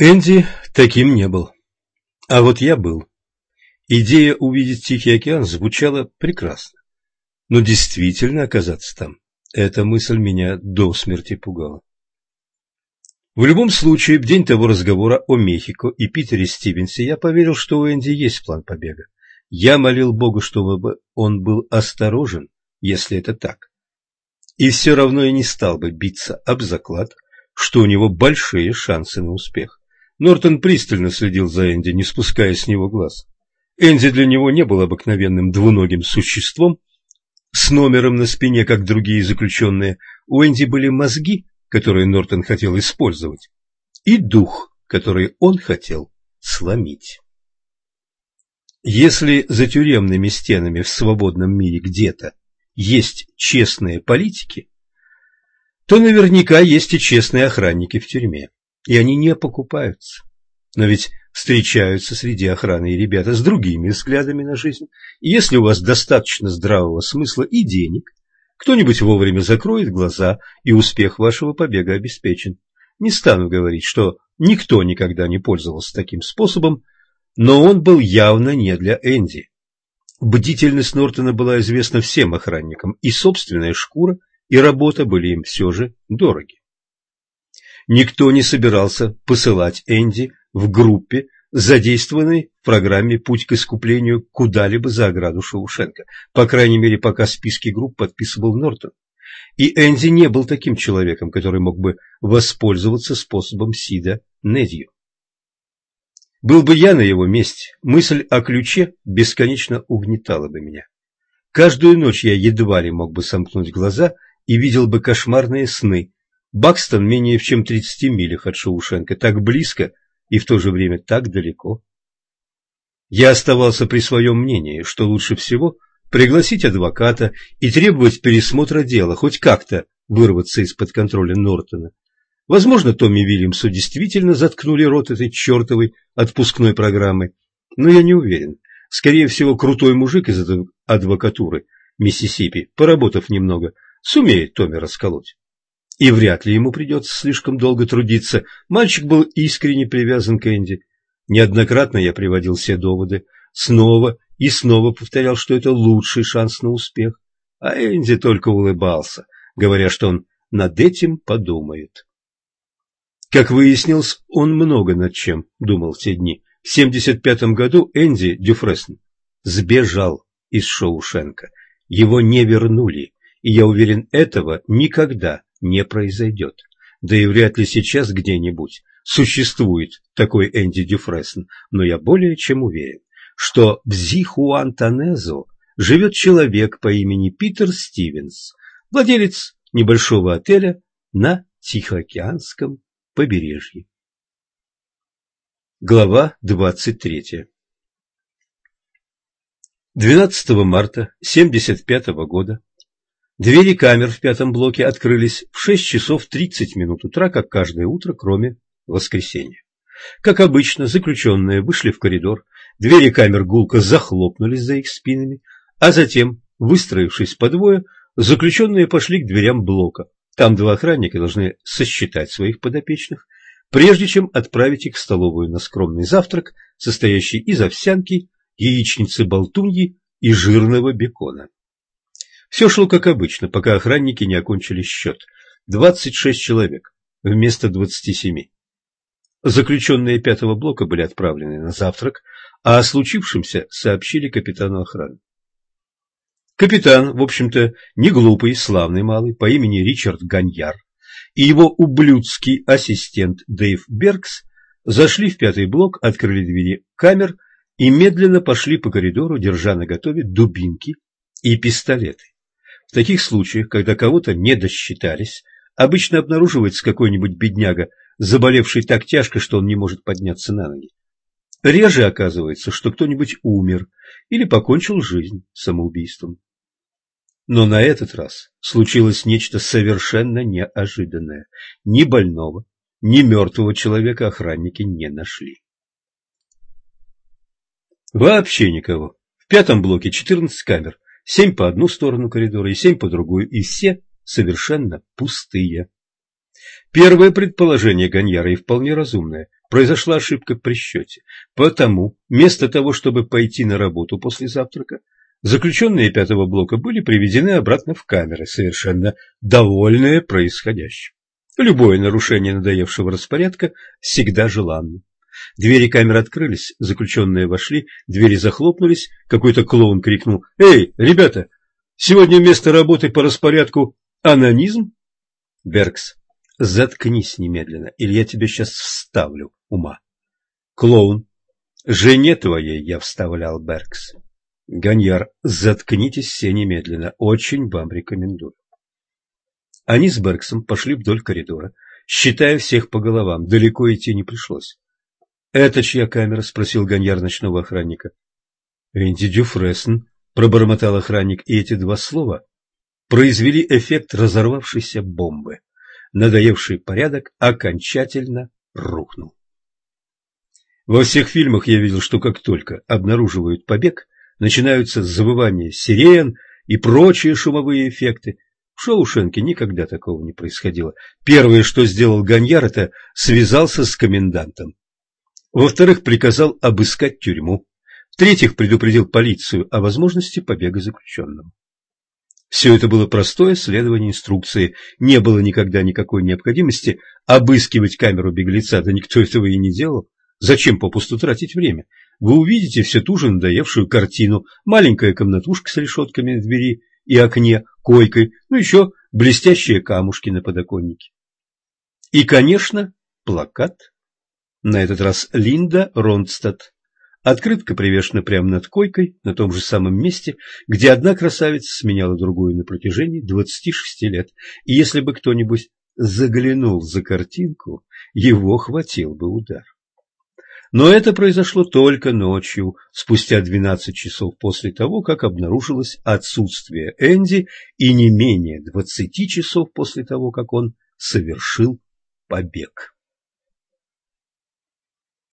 Энди таким не был. А вот я был. Идея увидеть Тихий океан звучала прекрасно. Но действительно оказаться там, эта мысль меня до смерти пугала. В любом случае, в день того разговора о Мехико и Питере Стивенсе я поверил, что у Энди есть план побега. Я молил Бога, чтобы он был осторожен, если это так. И все равно я не стал бы биться об заклад, что у него большие шансы на успех. Нортон пристально следил за Энди, не спуская с него глаз. Энди для него не был обыкновенным двуногим существом с номером на спине, как другие заключенные. У Энди были мозги, которые Нортон хотел использовать, и дух, который он хотел сломить. Если за тюремными стенами в свободном мире где-то есть честные политики, то наверняка есть и честные охранники в тюрьме, и они не покупаются. Но ведь встречаются среди охраны и ребята с другими взглядами на жизнь. И если у вас достаточно здравого смысла и денег, кто-нибудь вовремя закроет глаза, и успех вашего побега обеспечен. Не стану говорить, что никто никогда не пользовался таким способом, но он был явно не для Энди. Бдительность Нортона была известна всем охранникам, и собственная шкура, и работа были им все же дороги. Никто не собирался посылать Энди в группе, задействованной в программе «Путь к искуплению» куда-либо за ограду Шаушенко, по крайней мере, пока списки групп подписывал Нортон. И Энди не был таким человеком, который мог бы воспользоваться способом Сида Недью. Был бы я на его месте, мысль о ключе бесконечно угнетала бы меня. Каждую ночь я едва ли мог бы сомкнуть глаза и видел бы кошмарные сны. Бакстон менее чем 30 милях от Шаушенко, так близко, и в то же время так далеко. Я оставался при своем мнении, что лучше всего пригласить адвоката и требовать пересмотра дела, хоть как-то вырваться из-под контроля Нортона. Возможно, Томми Вильямсу действительно заткнули рот этой чертовой отпускной программы, но я не уверен. Скорее всего, крутой мужик из адвокатуры Миссисипи, поработав немного, сумеет Томми расколоть и вряд ли ему придется слишком долго трудиться. Мальчик был искренне привязан к Энди. Неоднократно я приводил все доводы, снова и снова повторял, что это лучший шанс на успех. А Энди только улыбался, говоря, что он над этим подумает. Как выяснилось, он много над чем думал в те дни. В 75-м году Энди Дюфрессен сбежал из Шоушенка. Его не вернули, и я уверен, этого никогда не произойдет. Да и вряд ли сейчас где-нибудь существует такой Энди Дюфрессен, но я более чем уверен, что в Зихуантанезо живет человек по имени Питер Стивенс, владелец небольшого отеля на Тихоокеанском побережье. Глава 23 12 марта 75 года Двери камер в пятом блоке открылись в 6 часов 30 минут утра, как каждое утро, кроме воскресенья. Как обычно, заключенные вышли в коридор, двери камер гулко захлопнулись за их спинами, а затем, выстроившись по двое, заключенные пошли к дверям блока. Там два охранника должны сосчитать своих подопечных, прежде чем отправить их в столовую на скромный завтрак, состоящий из овсянки, яичницы-болтуньи и жирного бекона. Все шло как обычно, пока охранники не окончили счет. 26 человек вместо 27. Заключенные пятого блока были отправлены на завтрак, а о случившемся сообщили капитану охраны. Капитан, в общем-то, не глупый, славный малый, по имени Ричард Ганьяр, и его ублюдский ассистент Дэйв Беркс зашли в пятый блок, открыли двери камер и медленно пошли по коридору, держа наготове дубинки и пистолеты. В таких случаях, когда кого-то не досчитались, обычно обнаруживается какой-нибудь бедняга, заболевший так тяжко, что он не может подняться на ноги. Реже оказывается, что кто-нибудь умер или покончил жизнь самоубийством. Но на этот раз случилось нечто совершенно неожиданное. Ни больного, ни мертвого человека охранники не нашли. Вообще никого. В пятом блоке 14 камер, семь по одну сторону коридора и семь по другую, и все совершенно пустые. Первое предположение Ганьяра и вполне разумное. произошла ошибка при счете. Потому, вместо того, чтобы пойти на работу после завтрака, заключенные пятого блока были приведены обратно в камеры, совершенно довольные происходящим. Любое нарушение надоевшего распорядка всегда желанно. Двери камеры открылись, заключенные вошли, двери захлопнулись, какой-то клоун крикнул «Эй, ребята, сегодня вместо работы по распорядку анонизм?» Беркс, заткнись немедленно, или я тебе сейчас вставлю ума. Клоун, жене твоей я вставлял, Беркс. Ганьяр, заткнитесь все немедленно, очень вам рекомендую. Они с Берксом пошли вдоль коридора, считая всех по головам, далеко идти не пришлось. «Это чья камера?» — спросил Ганьяр ночного охранника. «Энди Дюфрессен», — пробормотал охранник, и эти два слова произвели эффект разорвавшейся бомбы. Надоевший порядок окончательно рухнул. Во всех фильмах я видел, что как только обнаруживают побег, начинаются завывания сирен и прочие шумовые эффекты. В Шоушенке никогда такого не происходило. Первое, что сделал Ганьяр, это связался с комендантом. Во-вторых, приказал обыскать тюрьму. В-третьих, предупредил полицию о возможности побега заключенного. Все это было простое следование инструкции. Не было никогда никакой необходимости обыскивать камеру беглеца, да никто этого и не делал. Зачем попусту тратить время? Вы увидите все ту же надоевшую картину. Маленькая комнатушка с решетками на двери и окне, койкой, ну еще блестящие камушки на подоконнике. И, конечно, плакат на этот раз Линда Ронстадт. Открытка привешена прямо над койкой, на том же самом месте, где одна красавица сменяла другую на протяжении 26 лет. И если бы кто-нибудь заглянул за картинку, его хватил бы удар. Но это произошло только ночью, спустя 12 часов после того, как обнаружилось отсутствие Энди, и не менее 20 часов после того, как он совершил побег.